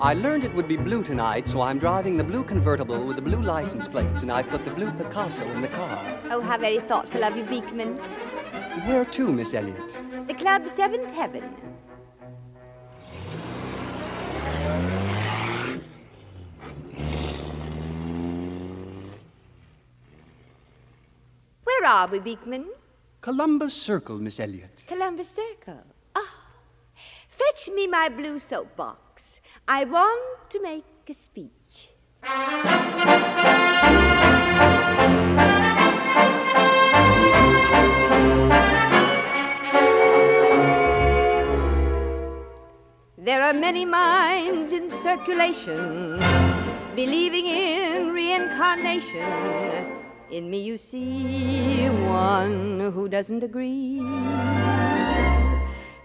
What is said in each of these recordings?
I learned it would be blue tonight, so I'm driving the blue convertible with the blue license plates, and I've put the blue Picasso in the car. Oh, how very thoughtful of you, Beekman. Where to, Miss Elliott? The club Seventh Heaven. Where are we, Beekman? Columbus Circle, Miss Elliott. Columbus Circle. Me my blue soapbox. I want to make a speech. There are many minds in circulation believing in reincarnation. In me, you see one who doesn't agree.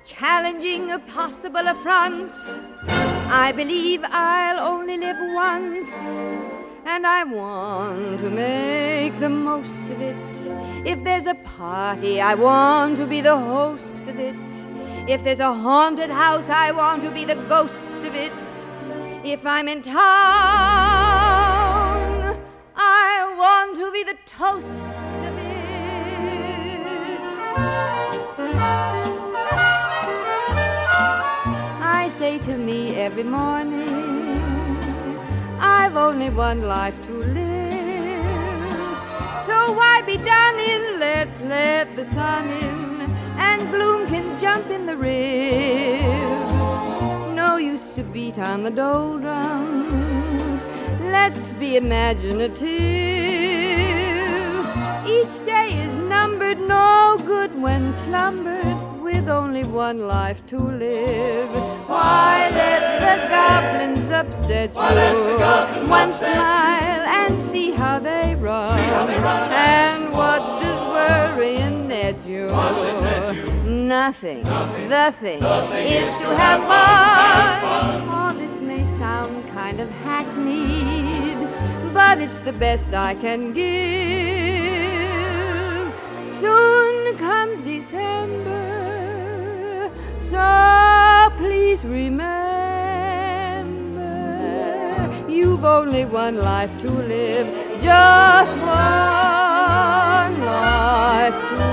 Challenging a possible affront, I believe I'll only live once. And I want to make the most of it. If there's a party, I want to be the host of it. If there's a haunted house, I want to be the ghost of it. If I'm in town, I want to be the toast of it. To me every morning, I've only one life to live. So why be done in? Let's let the sun in and bloom can jump in the rib. No use to beat on the doldrums. Let's be imaginative. Each day is numbered, no good when slumbered, with only one life to live. Why let the goblins upset you? One smile and see how they run. And what does worrying net you? Nothing. The thing is to have fun. Oh, this may sound kind of hackneyed, but it's the best I can give. Please remember you've only one life to live, just one life to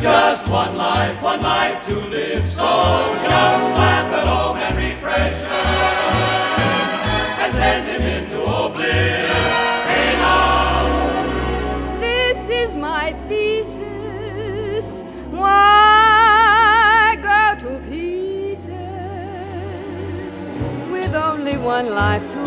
just one life, one life to live, so just laugh at all Henry Pressure and send him into oblivion. Hey now, This is my thesis. Why go to pieces with only one life to